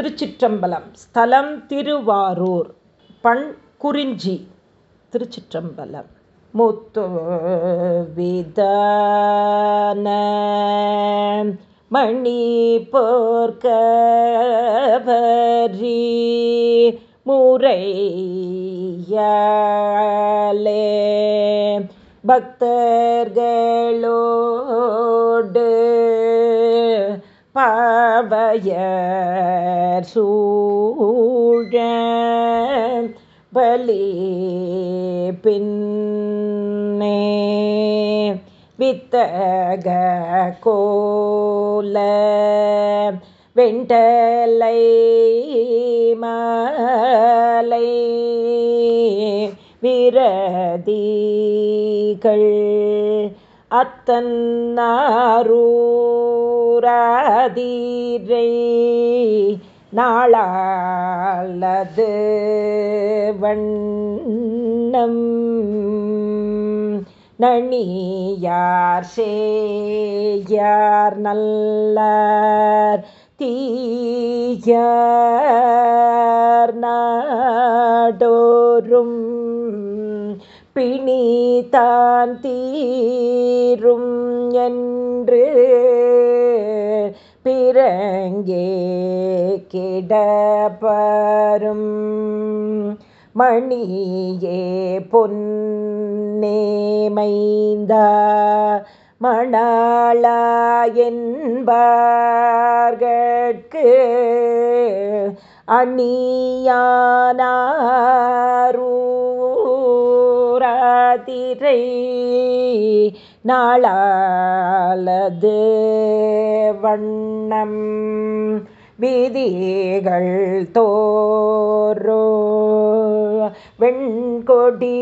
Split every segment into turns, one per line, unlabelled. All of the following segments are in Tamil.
திருச்சிற்றம்பலம். ஸ்தலம் திருவாரூர். பண் குறிஞ்சி. திருச்சிற்றம்பலம். முத்து விதான மணி போர்க்கபரி முறையாலே பக்தர்களோடு பா பாவையர் சூழ பலி பின்னே வித்தக கோல வெண்டலை மாலை விரதிகள் அத்தன்னாரூ அத்தன்னாரூராதீரை நாளது வண்ணம். நணியார் சேயார் நல்லார் தீயார் நாடோறும். பிணிதான் தீரும் என் பிறங்கே கிடப்பரும். மணியே பொன்னேமைந்தா மணாளா என்பார்கட்கு அணியானூராதிரை நாளாலது வண்ணம் வீதிகள் தோரோ வெண்கொடியோடு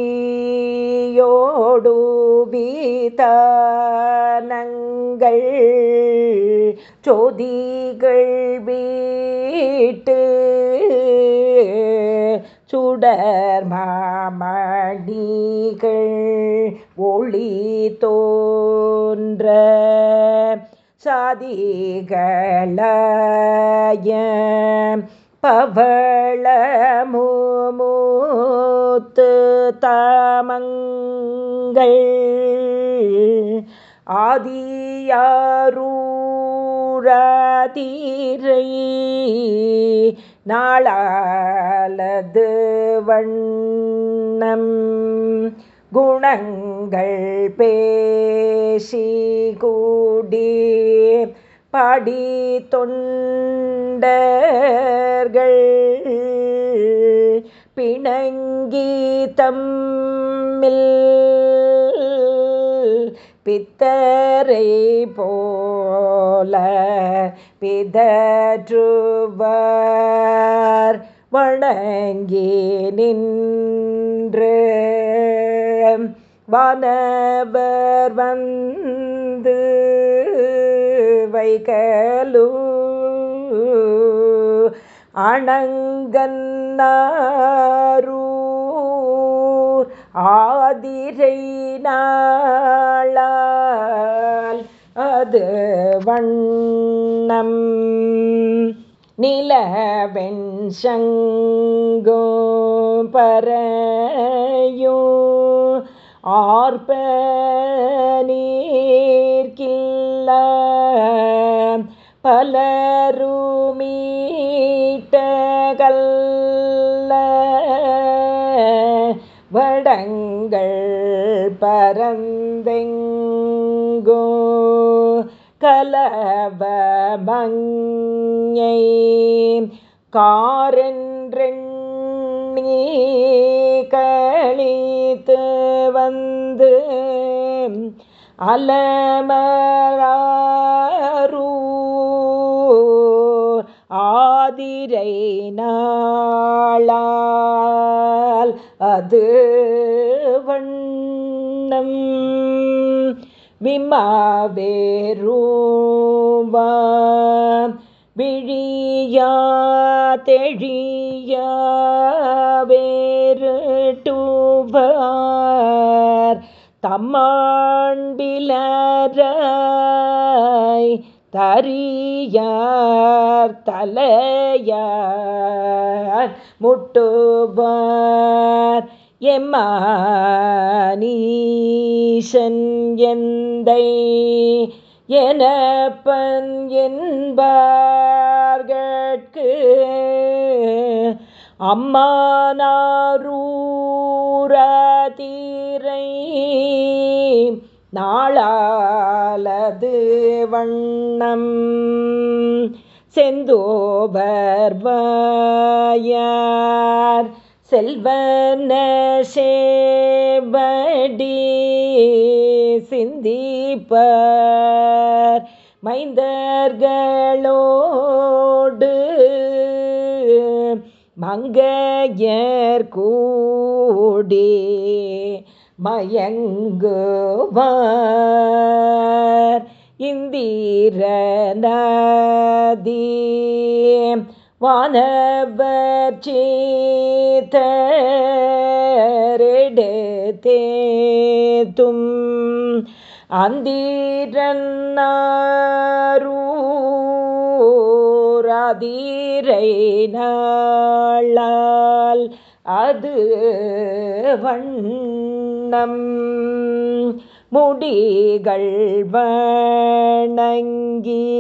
வீதானங்கள் சோதிகள் வீட்டு சுடர் மாமடிகள் ஒளி தோன்ற சாதிகளய பவளமுத்து தாமங்கள் ஆதியாரூராதீரை நாளாலது வண்ணம் குணங்கள் பேசி கூடி பாடி தொண்டர்கள் பிணங்கி பித்தரை போல பிதற்றுவர் வணங்கி நின்று. வானவர் வந்து வைகலு அணங்கன்னாரூர் ஆதிரை நாளால் அது வண் வண்ணம் நிலவெண் சங்கோ பறையோ ஆர்ப்ப நீர்க்கில்ல பலருமீட்டகல்ல வடங்கள் பரந்தெங்கோ கலவமங்கை மங்கை கழித்து வந்து அலமரூ ஆதிரை நாளால் அது விமாவேரூவா விழியா தெழியா வேறுட்டுவார் தம்மாண்பிலராய் தரியார் தலையார் முட்டுவார் எம்மானீசன் எந்தை எனப்பன் என்பார்கட்கு. அம்மானாரூரதீரை நாளாலது வண்ணம் செந்தோபர்வாயார் செல்வன சேபடி சிந்திப்பர் மைந்தர்களோடு மங்கையர் கூடி மயங்குவார். இந்திரநதி வானவர் சீத்தரெடுத்தேத்தும் நாளால் அது வண்ணம். முடிகள் வணங்கி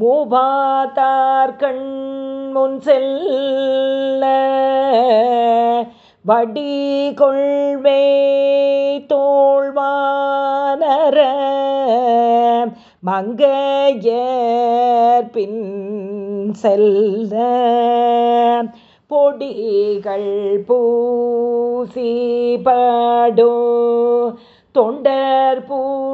மூபாத்தார்கண் முன் செல்ல வடி கொள்வே தோழ்வானர மங்கையர் பின் செல்ல. பொடிகள் பூசிபடும் தொண்டர் பூ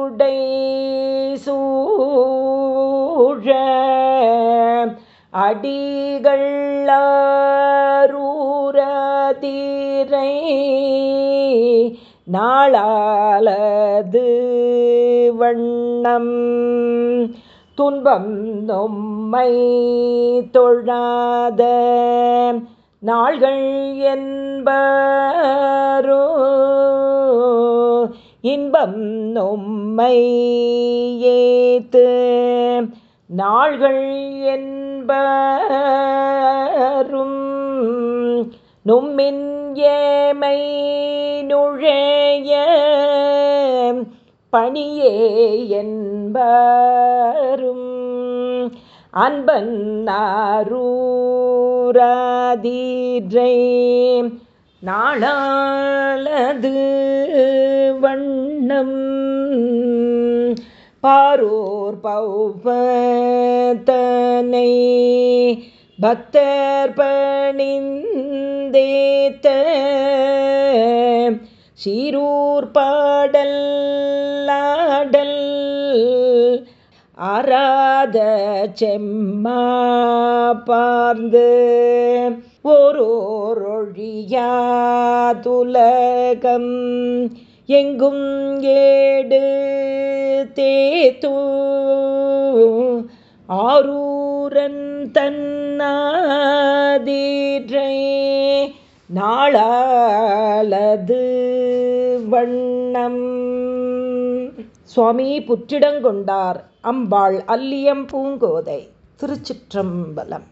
அடிகளூரதிரை நாளாலது வண்ணம். துன்பம் நொம்மை தொழாத நாள்கள் என்பரோ இன்பம் நொம்மை ஏத்து நாள்கள் என்பரும் நும்மின் ஏமை நுழைய பணியே என்பரும் அன்பன் ஆரூராதீரை நாளாலது வண்ணம் பாரூர் பௌபத்தனை பக்தர் பணிந்தேத்த சீரூர் பாடல் ஆடல் ஆராத செம்மா பார்ந்து ஓரோரொழியாதுலகம் எங்கும் ஏடு தேத்தூ. ஆரூரன் தன்னாதீற்றை நாளாலது வண்ணம். சுவாமி புற்றிடங்கொண்டார் அம்பாள் அல்லியம் பூங்கோதை திருச்சிற்றம்பலம்.